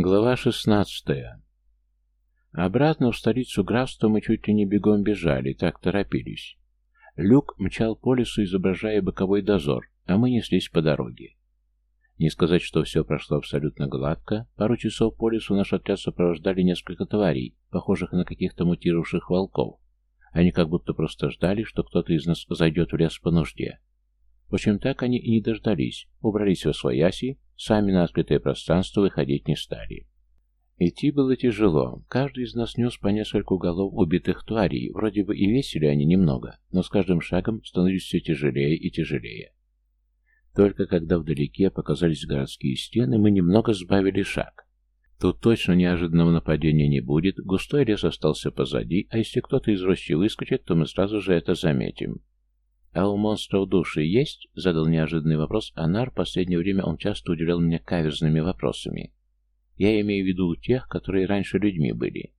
Глава шестнадцатая. Обратно в столицу графства мы чуть ли не бегом бежали, так торопились. Люк мчал по лесу, изображая боковой дозор, а мы неслись по дороге. Не сказать, что все прошло абсолютно гладко. Пару часов по лесу наш отряд сопровождали несколько тварей, похожих на каких-то мутировавших волков. Они как будто просто ждали, что кто-то из нас зайдет в лес по нужде. В общем, так они и не дождались, убрались во свояси, сами на открытое пространство выходить не стали. Идти было тяжело. Каждый из нас нес по нескольку голов убитых тварей. Вроде бы и весили они немного, но с каждым шагом становились все тяжелее и тяжелее. Только когда вдалеке показались городские стены, мы немного сбавили шаг. Тут точно неожиданного нападения не будет, густой лес остался позади, а если кто-то из рощи выскочит, то мы сразу же это заметим. «А у монстров души есть?» — задал неожиданный вопрос Анар. В последнее время он часто удивлял меня каверзными вопросами. «Я имею в виду тех, которые раньше людьми были».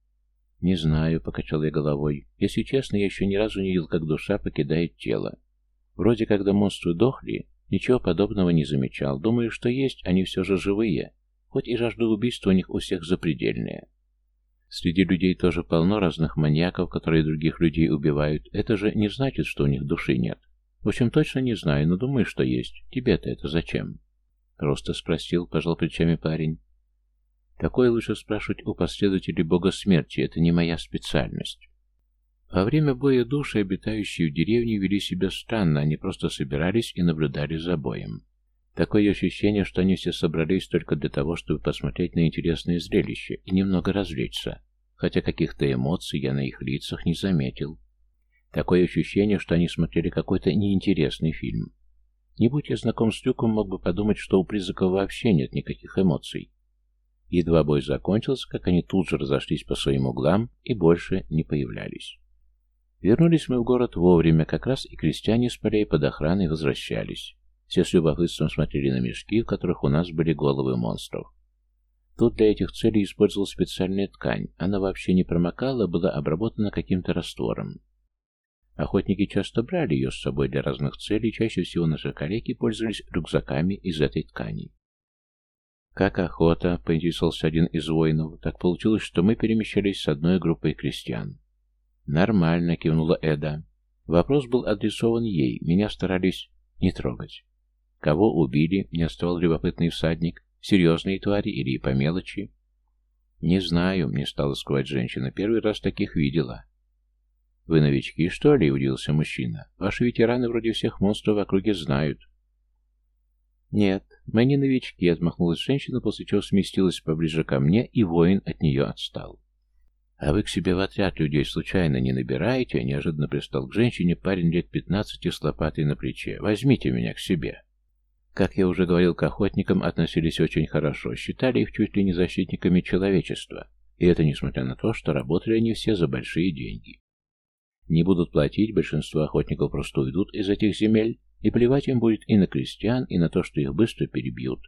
«Не знаю», — покачал я головой. «Если честно, я еще ни разу не видел, как душа покидает тело. Вроде когда монстры дохли, ничего подобного не замечал. Думаю, что есть, они все же живые, хоть и жажда убийства у них у всех запредельная». Среди людей тоже полно разных маньяков, которые других людей убивают. Это же не значит, что у них души нет. В общем, точно не знаю, но думаю, что есть. Тебе-то это зачем? Просто спросил, пожал плечами парень. Такое лучше спрашивать у последователей бога смерти, это не моя специальность. Во время боя души, обитающие в деревне, вели себя странно, они просто собирались и наблюдали за боем. Такое ощущение, что они все собрались только для того, чтобы посмотреть на интересное зрелище и немного развлечься, хотя каких-то эмоций я на их лицах не заметил. Такое ощущение, что они смотрели какой-то неинтересный фильм. Не будь я знаком с Люком, мог бы подумать, что у призраков вообще нет никаких эмоций. Едва бой закончился, как они тут же разошлись по своим углам и больше не появлялись. Вернулись мы в город вовремя, как раз и крестьяне с полей под охраной возвращались. Все с любопытством смотрели на мешки, в которых у нас были головы монстров. Тут для этих целей использовалась специальная ткань. Она вообще не промокала, была обработана каким-то раствором. Охотники часто брали ее с собой для разных целей, чаще всего наши коллеги пользовались рюкзаками из этой ткани. «Как охота?» — поинтересовался один из воинов. «Так получилось, что мы перемещались с одной группой крестьян». «Нормально», — кивнула Эда. Вопрос был адресован ей, меня старались не трогать. Кого убили, не оставал любопытный всадник. Серьезные твари или по мелочи? Не знаю, мне стало скрывать женщина. Первый раз таких видела. Вы новички, что ли? Удивился мужчина. Ваши ветераны вроде всех монстров в округе знают. Нет, мы не новички, отмахнулась женщина, после чего сместилась поближе ко мне, и воин от нее отстал. «А вы к себе в отряд людей случайно не набираете?» Неожиданно пристал к женщине парень лет пятнадцати с лопатой на плече. «Возьмите меня к себе». Как я уже говорил, к охотникам относились очень хорошо, считали их чуть ли не защитниками человечества, и это несмотря на то, что работали они все за большие деньги. Не будут платить, большинство охотников просто уйдут из этих земель, и плевать им будет и на крестьян, и на то, что их быстро перебьют.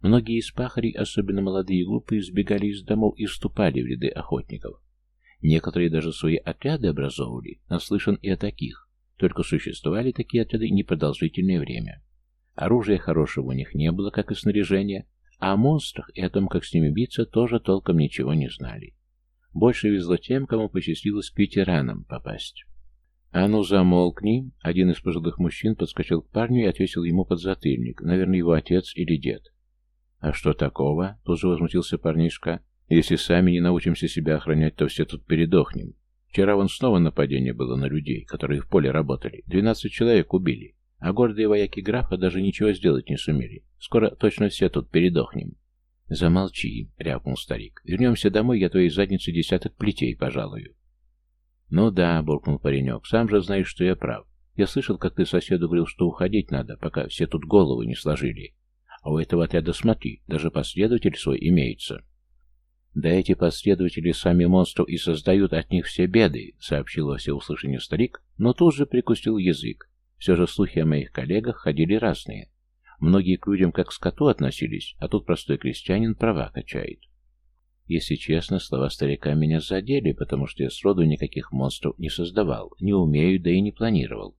Многие из пахарей, особенно молодые и глупые, сбегали из домов и вступали в ряды охотников. Некоторые даже свои отряды образовывали, наслышан и о таких, только существовали такие отряды непродолжительное время. Оружия хорошего у них не было, как и снаряжения, а о монстрах и о том, как с ними биться, тоже толком ничего не знали. Больше везло тем, кому посчастливилось к ветеранам попасть. «А ну, замолкни!» Один из пожилых мужчин подскочил к парню и ответил ему под затыльник, наверное, его отец или дед. «А что такого?» — тут же возмутился парнишка. «Если сами не научимся себя охранять, то все тут передохнем. Вчера вон снова нападение было на людей, которые в поле работали. Двенадцать человек убили. А гордые вояки графа даже ничего сделать не сумели. Скоро точно все тут передохнем. Замолчи, рявкнул старик. Вернемся домой, я твоей заднице десяток плетей пожалую. Ну да, буркнул паренек, сам же знаешь, что я прав. Я слышал, как ты соседу говорил, что уходить надо, пока все тут головы не сложили. А у этого отряда смотри, даже последователь свой имеется. Да эти последователи сами монстров и создают от них все беды, сообщил во всеуслышание старик, но тут же прикусил язык. Все же слухи о моих коллегах ходили разные. Многие к людям как к скоту относились, а тут простой крестьянин права качает. Если честно, слова старика меня задели, потому что я сроду никаких монстров не создавал, не умею, да и не планировал.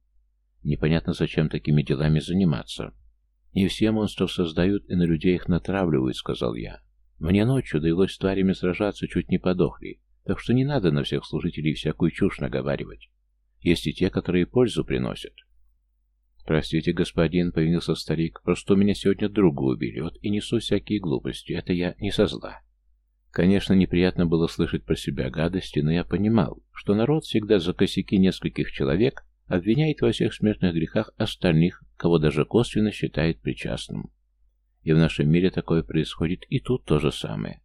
Непонятно, зачем такими делами заниматься. Не все монстров создают и на людей их натравливают, сказал я. Мне ночью довелось с тварями сражаться, чуть не подохли, так что не надо на всех служителей всякую чушь наговаривать. Есть и те, которые пользу приносят. «Простите, господин», — повинился старик, — «просто у меня сегодня друга убили, вот и несу всякие глупости, это я не со зла». Конечно, неприятно было слышать про себя гадости, но я понимал, что народ всегда за косяки нескольких человек обвиняет во всех смертных грехах остальных, кого даже косвенно считает причастным. И в нашем мире такое происходит, и тут то же самое.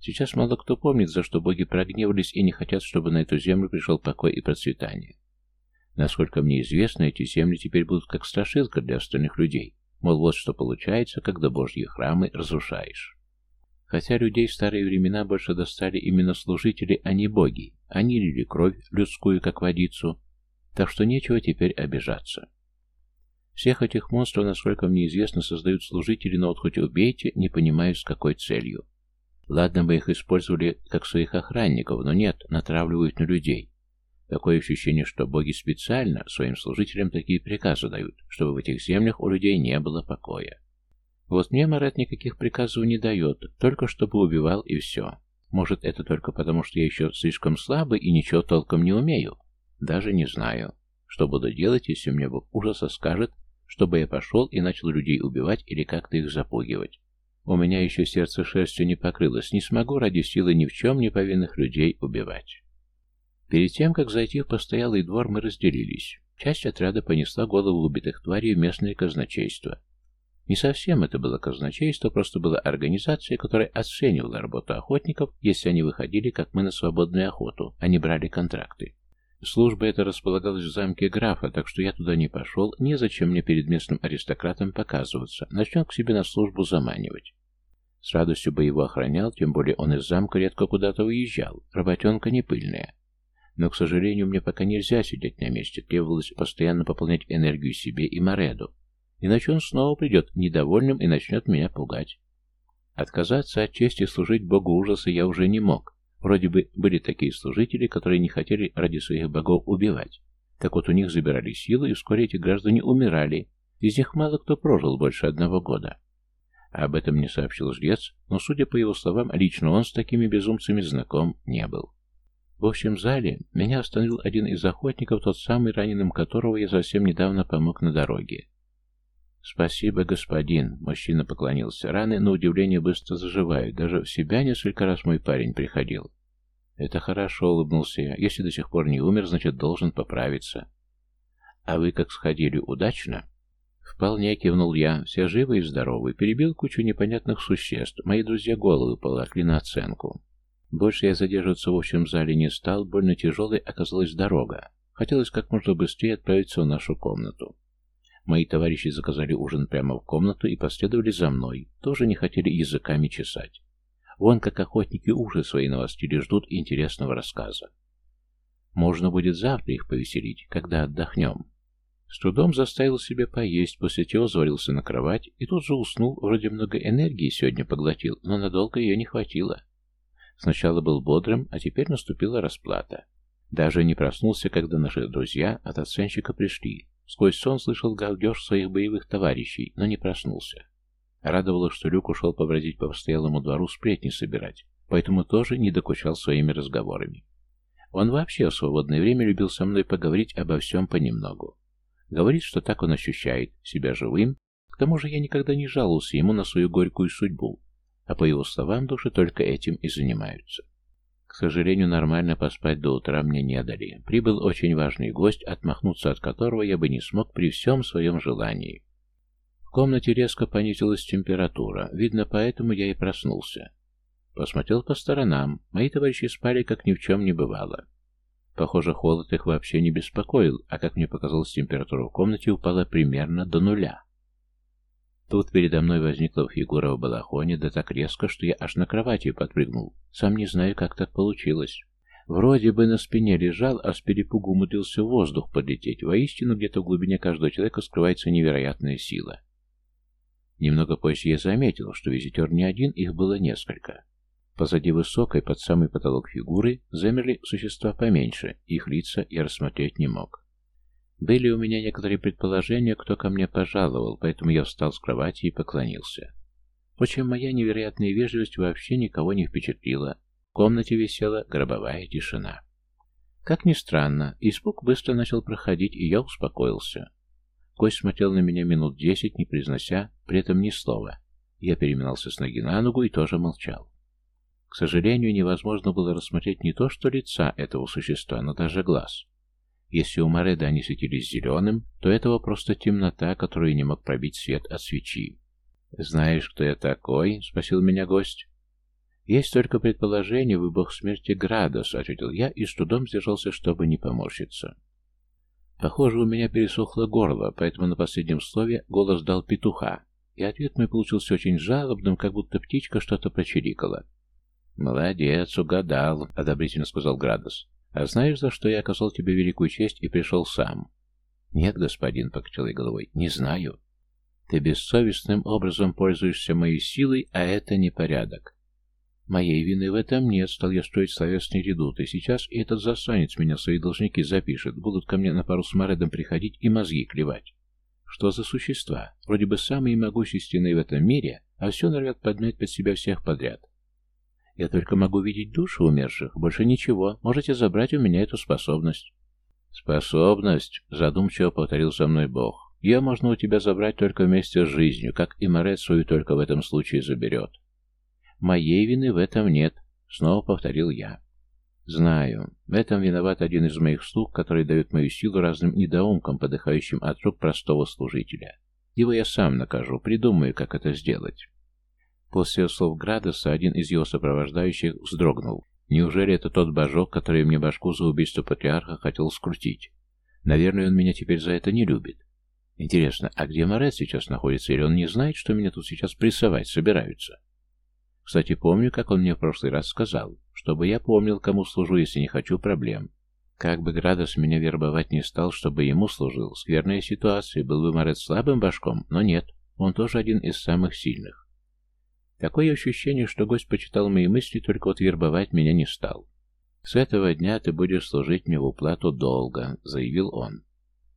Сейчас мало кто помнит, за что боги прогневались и не хотят, чтобы на эту землю пришел покой и процветание. Насколько мне известно, эти земли теперь будут как страшилка для остальных людей. Мол, вот что получается, когда божьи храмы разрушаешь. Хотя людей в старые времена больше достали именно служители, а не боги. Они лили кровь людскую, как водицу, так что нечего теперь обижаться. Всех этих монстров, насколько мне известно, создают служители, но вот хоть убейте, не понимаю, с какой целью. Ладно бы их использовали как своих охранников, но нет, натравливают на людей. Такое ощущение, что боги специально своим служителям такие приказы дают, чтобы в этих землях у людей не было покоя. Вот мне Марат никаких приказов не дает, только чтобы убивал и все. Может, это только потому, что я еще слишком слабый и ничего толком не умею? Даже не знаю. Что буду делать, если мне Бог ужаса скажет, чтобы я пошел и начал людей убивать или как-то их запугивать? У меня еще сердце шерстью не покрылось, не смогу ради силы ни в чем не повинных людей убивать. Перед тем, как зайти в постоялый двор, мы разделились. Часть отряда понесла голову убитых тварей в местное казначейство. Не совсем это было казначейство, просто была организация, которая оценивала работу охотников, если они выходили, как мы, на свободную охоту, а не брали контракты. Служба эта располагалась в замке графа, так что я туда не пошел, незачем мне перед местным аристократом показываться, начнет к себе на службу заманивать. С радостью бы его охранял, тем более он из замка редко куда-то уезжал, работенка не пыльная. Но, к сожалению, мне пока нельзя сидеть на месте, требовалось постоянно пополнять энергию себе и Мореду, иначе он снова придет недовольным и начнет меня пугать. Отказаться от чести служить богу ужаса я уже не мог. Вроде бы были такие служители, которые не хотели ради своих богов убивать. Так вот у них забирали силы, и вскоре эти граждане умирали. Из них мало кто прожил больше одного года. Об этом не сообщил жрец, но, судя по его словам, лично он с такими безумцами знаком не был. В общем зале меня остановил один из охотников, тот самый, раненым которого я совсем недавно помог на дороге. «Спасибо, господин», — мужчина поклонился. «Раны, на удивление, быстро заживают. Даже в себя несколько раз мой парень приходил». «Это хорошо», — улыбнулся я. «Если до сих пор не умер, значит, должен поправиться». «А вы как сходили? Удачно?» «Вполне», — кивнул я. «Все живы и здоровы. Перебил кучу непонятных существ. Мои друзья головы полакли на оценку». Больше я задерживаться в общем зале не стал, больно тяжелой оказалась дорога. Хотелось как можно быстрее отправиться в нашу комнату. Мои товарищи заказали ужин прямо в комнату и последовали за мной, тоже не хотели языками чесать. Вон как охотники ужи свои навостили ждут интересного рассказа. Можно будет завтра их повеселить, когда отдохнем. С трудом заставил себя поесть, после чего завалился на кровать и тут же уснул, вроде много энергии сегодня поглотил, но надолго ее не хватило. Сначала был бодрым, а теперь наступила расплата. Даже не проснулся, когда наши друзья от оценщика пришли. Сквозь сон слышал галдеж своих боевых товарищей, но не проснулся. Радовало, что Люк ушел побродить по постоялому двору сплетни собирать, поэтому тоже не докучал своими разговорами. Он вообще в свободное время любил со мной поговорить обо всем понемногу. Говорит, что так он ощущает себя живым, к тому же я никогда не жаловался ему на свою горькую судьбу, а по его словам, души только этим и занимаются. К сожалению, нормально поспать до утра мне не дали. Прибыл очень важный гость, отмахнуться от которого я бы не смог при всем своем желании. В комнате резко понизилась температура, видно, поэтому я и проснулся. Посмотрел по сторонам, мои товарищи спали, как ни в чем не бывало. Похоже, холод их вообще не беспокоил, а как мне показалось, температура в комнате упала примерно до нуля. Тут передо мной возникла фигура в балахоне, да так резко, что я аж на кровати подпрыгнул. Сам не знаю, как так получилось. Вроде бы на спине лежал, а с перепугу умудрился воздух подлететь. Воистину, где-то в глубине каждого человека скрывается невероятная сила. Немного позже я заметил, что визитер не один, их было несколько. Позади высокой, под самый потолок фигуры, замерли существа поменьше, их лица я рассмотреть не мог. Были у меня некоторые предположения, кто ко мне пожаловал, поэтому я встал с кровати и поклонился. Впрочем, моя невероятная вежливость вообще никого не впечатлила. В комнате висела гробовая тишина. Как ни странно, испуг быстро начал проходить, и я успокоился. Кость смотрел на меня минут десять, не произнося при этом ни слова. Я переминался с ноги на ногу и тоже молчал. К сожалению, невозможно было рассмотреть не то что лица этого существа, но даже глаз. Если у Мореда они светились зеленым, то этого просто темнота, которую не мог пробить свет от свечи. «Знаешь, кто я такой?» — спросил меня гость. «Есть только предположение, вы бог смерти Градос», — ответил я и с трудом сдержался, чтобы не поморщиться. Похоже, у меня пересохло горло, поэтому на последнем слове голос дал петуха, и ответ мой получился очень жалобным, как будто птичка что-то прочирикала. «Молодец, угадал», — одобрительно сказал Градос. «А знаешь, за что я оказал тебе великую честь и пришел сам?» «Нет, господин», — покачал я головой, — «не знаю». «Ты бессовестным образом пользуешься моей силой, а это непорядок. Моей вины в этом нет, стал я строить словесный редут, и сейчас этот засанец меня свои должники запишет, будут ко мне на пару с Маредом приходить и мозги клевать. Что за существа? Вроде бы самые могущественные в этом мире, а все норовят подмять под себя всех подряд. Я только могу видеть души умерших, больше ничего. Можете забрать у меня эту способность. Способность, задумчиво повторил со мной Бог. Ее можно у тебя забрать только вместе с жизнью, как и Морет свою только в этом случае заберет. Моей вины в этом нет, снова повторил я. Знаю, в этом виноват один из моих слуг, который дает мою силу разным недоумкам, подыхающим от рук простого служителя. Его я сам накажу, придумаю, как это сделать. После слов Градоса один из его сопровождающих вздрогнул. Неужели это тот божок, который мне башку за убийство патриарха хотел скрутить? Наверное, он меня теперь за это не любит. Интересно, а где Морет сейчас находится, или он не знает, что меня тут сейчас прессовать собираются? Кстати, помню, как он мне в прошлый раз сказал, чтобы я помнил, кому служу, если не хочу проблем. Как бы Градос меня вербовать не стал, чтобы ему служил, скверная ситуация, был бы Морет слабым башком, но нет, он тоже один из самых сильных. Такое ощущение, что гость почитал мои мысли, только вот вербовать меня не стал. «С этого дня ты будешь служить мне в уплату долга», — заявил он.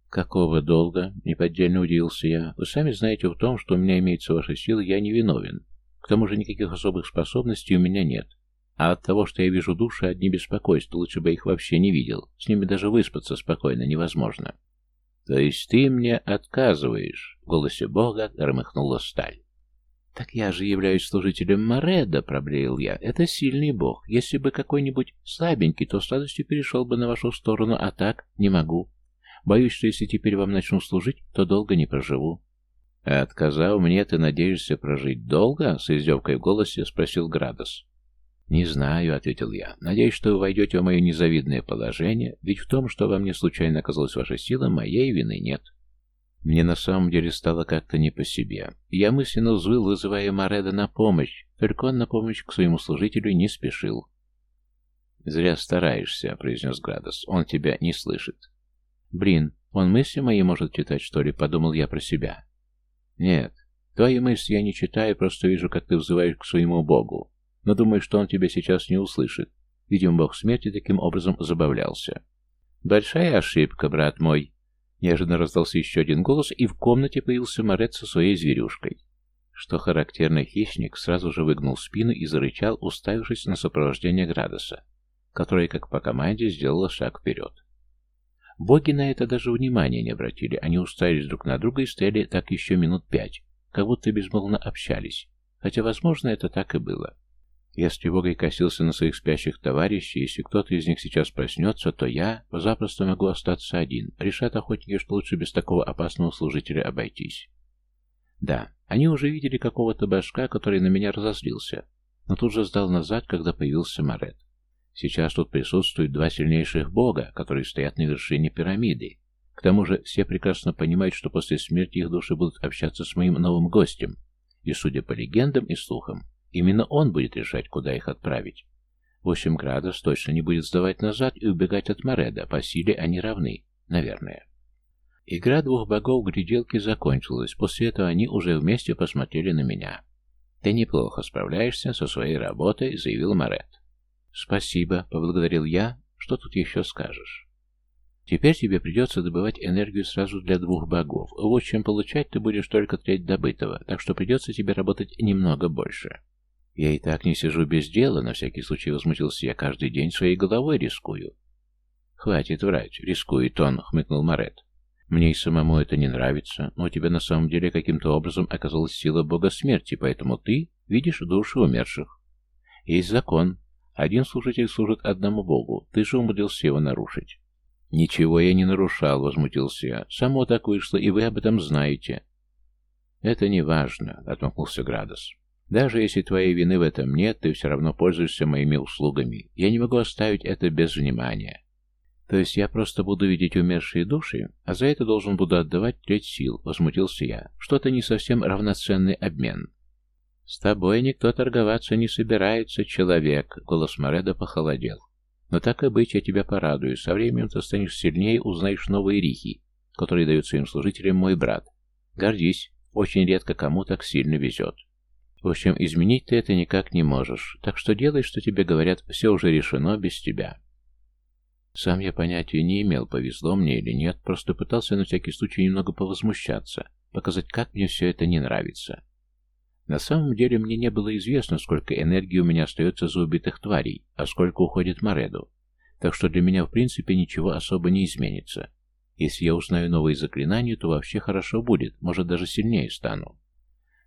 «Какого долга?» — неподдельно удивился я. «Вы сами знаете в том, что у меня имеется ваша сила, я не виновен. К тому же никаких особых способностей у меня нет. А от того, что я вижу души, одни беспокойства, лучше бы их вообще не видел. С ними даже выспаться спокойно невозможно. То есть ты мне отказываешь? В голосе Бога громыхнула сталь. «Так я же являюсь служителем Мореда», — проблеял я. «Это сильный бог. Если бы какой-нибудь слабенький, то с радостью перешел бы на вашу сторону, а так не могу. Боюсь, что если теперь вам начну служить, то долго не проживу. «А отказав мне, ты надеешься прожить долго?» — с издевкой в голосе спросил Градос. «Не знаю», — ответил я. «Надеюсь, что вы войдете в мое незавидное положение, ведь в том, что во мне случайно оказалась ваша сила, моей вины нет». Мне на самом деле стало как-то не по себе. Я мысленно взвыл, вызывая Мореда на помощь, только он на помощь к своему служителю не спешил. «Зря стараешься», — произнес Градос. «Он тебя не слышит». «Блин, он мысли мои может читать, что ли?» — подумал я про себя. Нет, твои мысли я не читаю, просто вижу, как ты взываешь к своему богу. Но думаю, что он тебя сейчас не услышит. Видимо, бог смерти таким образом забавлялся. Большая ошибка, брат мой. Неожиданно раздался еще один голос, и в комнате появился Морет со своей зверюшкой. Что характерно, хищник сразу же выгнул спину и зарычал, уставившись на сопровождение Градоса, который, как по команде, сделал шаг вперед. Боги на это даже внимания не обратили, они уставились друг на друга и стояли так еще минут пять, как будто безмолвно общались, хотя, возможно, это так и было. Я с тревогой косился на своих спящих товарищей, если кто-то из них сейчас проснется, то я запросто могу остаться один. Решат охотники, что лучше без такого опасного служителя обойтись. Да, они уже видели какого-то башка, который на меня разозлился, но тут же сдал назад, когда появился Марет. Сейчас тут присутствуют два сильнейших бога, которые стоят на вершине пирамиды. К тому же все прекрасно понимают, что после смерти их души будут общаться с моим новым гостем. И, судя по легендам и слухам, именно он будет решать, куда их отправить. Восемь градус точно не будет сдавать назад и убегать от Мореда, по силе они равны, наверное. Игра двух богов в гляделке закончилась, после этого они уже вместе посмотрели на меня. «Ты неплохо справляешься со своей работой», — заявил Морет. «Спасибо», — поблагодарил я. «Что тут еще скажешь?» Теперь тебе придется добывать энергию сразу для двух богов. Вот чем получать ты будешь только треть добытого, так что придется тебе работать немного больше. Я и так не сижу без дела, на всякий случай возмутился я, каждый день своей головой рискую. Хватит врать, рискует он, хмыкнул Марет. Мне и самому это не нравится, но у тебя на самом деле каким-то образом оказалась сила бога смерти, поэтому ты видишь души умерших. Есть закон. Один служитель служит одному богу, ты же умудрился его нарушить. «Ничего я не нарушал», — возмутился я. «Само так вышло, и вы об этом знаете». «Это не важно», — отмахнулся Градос. «Даже если твоей вины в этом нет, ты все равно пользуешься моими услугами. Я не могу оставить это без внимания. То есть я просто буду видеть умершие души, а за это должен буду отдавать треть сил», — возмутился я. «Что-то не совсем равноценный обмен». «С тобой никто торговаться не собирается, человек», — голос Мореда похолодел. Но так и быть, я тебя порадую. Со временем ты станешь сильнее, узнаешь новые рихи, которые дают своим служителям мой брат. Гордись, очень редко кому так сильно везет. В общем, изменить ты это никак не можешь, так что делай, что тебе говорят, все уже решено без тебя. Сам я понятия не имел, повезло мне или нет, просто пытался на всякий случай немного повозмущаться, показать, как мне все это не нравится. На самом деле мне не было известно, сколько энергии у меня остается за убитых тварей, а сколько уходит Мореду. Так что для меня в принципе ничего особо не изменится. Если я узнаю новые заклинания, то вообще хорошо будет, может даже сильнее стану.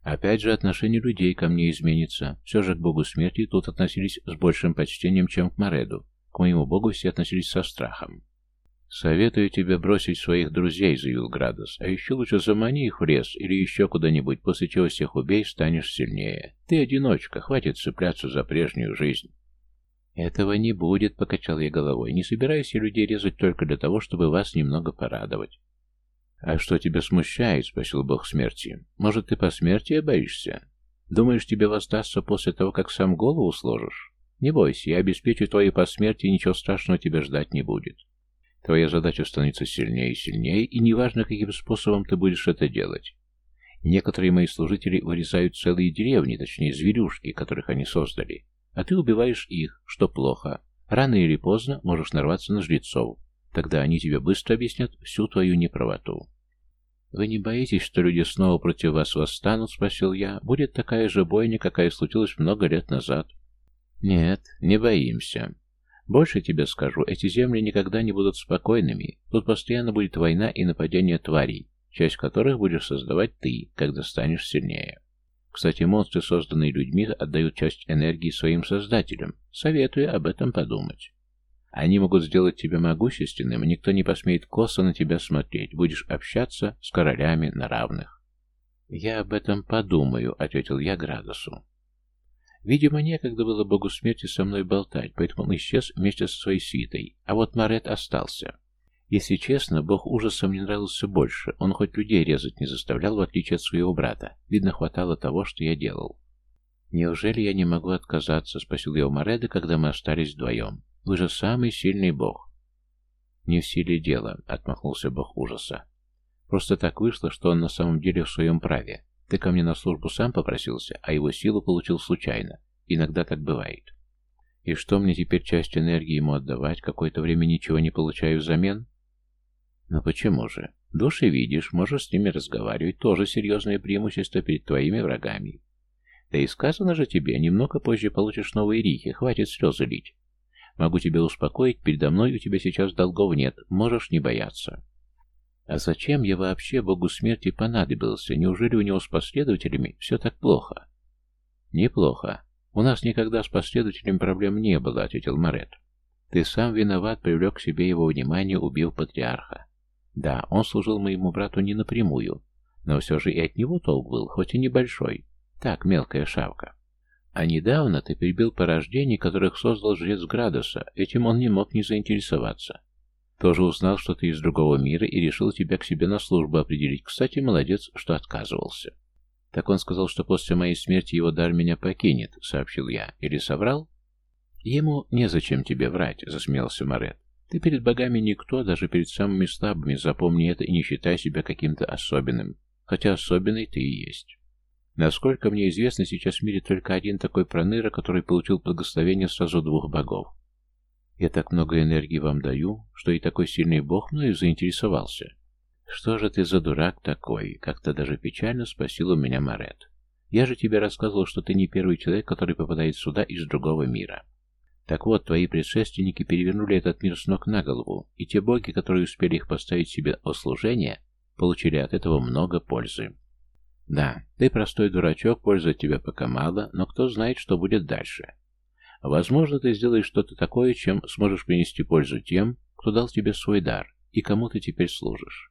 Опять же, отношение людей ко мне изменится. Все же к богу смерти тут относились с большим почтением, чем к Мореду. К моему богу все относились со страхом. «Советую тебе бросить своих друзей», — заявил Градус. «А еще лучше замани их в лес или еще куда-нибудь, после чего всех убей, станешь сильнее. Ты одиночка, хватит цепляться за прежнюю жизнь». «Этого не будет», — покачал я головой. «Не собираюсь я людей резать только для того, чтобы вас немного порадовать». «А что тебя смущает?» — спросил бог смерти. «Может, ты по смерти боишься? Думаешь, тебе воздастся после того, как сам голову сложишь? Не бойся, я обеспечу твоей посмертие, ничего страшного тебя ждать не будет». Твоя задача становится сильнее и сильнее, и неважно, каким способом ты будешь это делать. Некоторые мои служители вырезают целые деревни, точнее зверюшки, которых они создали, а ты убиваешь их, что плохо. Рано или поздно можешь нарваться на жрецов. Тогда они тебе быстро объяснят всю твою неправоту. «Вы не боитесь, что люди снова против вас восстанут?» — спросил я. «Будет такая же бойня, какая случилась много лет назад». «Нет, не боимся. Больше тебе скажу, эти земли никогда не будут спокойными. Тут постоянно будет война и нападение тварей, часть которых будешь создавать ты, когда станешь сильнее. Кстати, монстры, созданные людьми, отдают часть энергии своим создателям. Советую об этом подумать. Они могут сделать тебя могущественным, никто не посмеет косо на тебя смотреть. Будешь общаться с королями на равных. «Я об этом подумаю», — ответил я Градусу. Видимо, некогда было богу смерти со мной болтать, поэтому он исчез вместе со своей свитой, а вот Марет остался. Если честно, бог ужаса мне нравился больше, он хоть людей резать не заставлял, в отличие от своего брата. Видно, хватало того, что я делал. «Неужели я не могу отказаться?» — спросил я у Мореда, когда мы остались вдвоем. «Вы же самый сильный бог». «Не в силе дело», — отмахнулся бог ужаса. «Просто так вышло, что он на самом деле в своем праве. Ты ко мне на службу сам попросился, а его силу получил случайно. Иногда так бывает. И что мне теперь часть энергии ему отдавать? Какое-то время ничего не получаю взамен? Но почему же? Души видишь, можешь с ними разговаривать. Тоже серьезное преимущество перед твоими врагами. Да и сказано же тебе, немного позже получишь новые рихи, хватит слезы лить. Могу тебя успокоить, передо мной у тебя сейчас долгов нет, можешь не бояться. А зачем я вообще богу смерти понадобился? Неужели у него с последователями все так плохо? Неплохо. У нас никогда с последователями проблем не было, ответил Марет. Ты сам виноват, привлек к себе его внимание, убил патриарха. Да, он служил моему брату не напрямую, но все же и от него толк был, хоть и небольшой. Так, мелкая шавка. А недавно ты перебил порождений, которых создал жрец Градуса. Этим он не мог не заинтересоваться. Тоже узнал, что ты из другого мира и решил тебя к себе на службу определить. Кстати, молодец, что отказывался. Так он сказал, что после моей смерти его дар меня покинет, сообщил я. Или соврал? Ему незачем тебе врать, засмеялся Морет. Ты перед богами никто, даже перед самыми слабыми. Запомни это и не считай себя каким-то особенным. Хотя особенный ты и есть. Насколько мне известно, сейчас в мире только один такой проныра, который получил благословение сразу двух богов. Я так много энергии вам даю, что и такой сильный бог мною заинтересовался. Что же ты за дурак такой? Как-то даже печально спросил у меня Марет. Я же тебе рассказывал, что ты не первый человек, который попадает сюда из другого мира. Так вот, твои предшественники перевернули этот мир с ног на голову, и те боги, которые успели их поставить себе о служение, получили от этого много пользы. Да, ты простой дурачок, пользы от тебя пока мало, но кто знает, что будет дальше. Возможно, ты сделаешь что-то такое, чем сможешь принести пользу тем, кто дал тебе свой дар, и кому ты теперь служишь.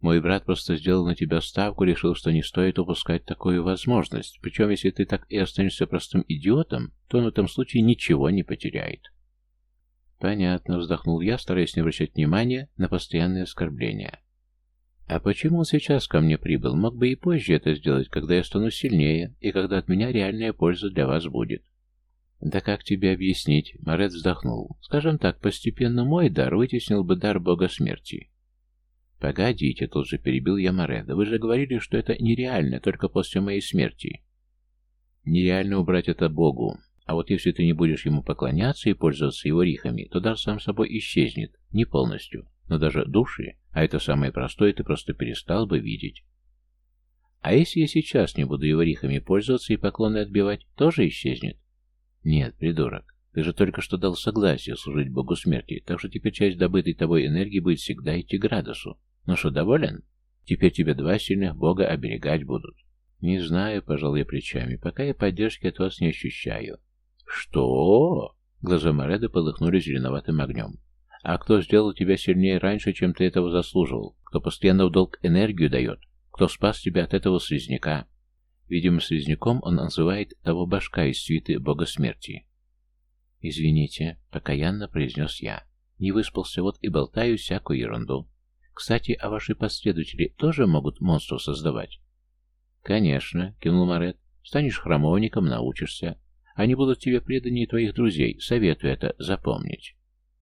Мой брат просто сделал на тебя ставку, решил, что не стоит упускать такую возможность. Причем, если ты так и останешься простым идиотом, то он в этом случае ничего не потеряет. Понятно, вздохнул я, стараясь не обращать внимания на постоянные оскорбления. А почему он сейчас ко мне прибыл? Мог бы и позже это сделать, когда я стану сильнее, и когда от меня реальная польза для вас будет. «Да как тебе объяснить?» — Марет вздохнул. «Скажем так, постепенно мой дар вытеснил бы дар бога смерти». «Погодите», — тут же перебил я Мореда. «Вы же говорили, что это нереально, только после моей смерти». «Нереально убрать это богу. А вот если ты не будешь ему поклоняться и пользоваться его рихами, то дар сам собой исчезнет. Не полностью, но даже души, а это самое простое, ты просто перестал бы видеть». «А если я сейчас не буду его рихами пользоваться и поклоны отбивать, тоже исчезнет?» «Нет, придурок, ты же только что дал согласие служить богу смерти, так что теперь часть добытой тобой энергии будет всегда идти градусу. Ну что, доволен? Теперь тебе два сильных бога оберегать будут». «Не знаю», — пожал я плечами, — «пока я поддержки от вас не ощущаю». «Что?» Глаза Мореда полыхнули зеленоватым огнем. «А кто сделал тебя сильнее раньше, чем ты этого заслуживал? Кто постоянно в долг энергию дает? Кто спас тебя от этого слизняка?» Видимо, слизняком он называет того башка из свиты бога смерти. «Извините», — покаянно произнес я. «Не выспался вот и болтаю всякую ерунду. Кстати, а ваши последователи тоже могут монстров создавать?» «Конечно», — кивнул Марет. «Станешь храмовником, научишься. Они будут тебе преданнее твоих друзей. Советую это запомнить».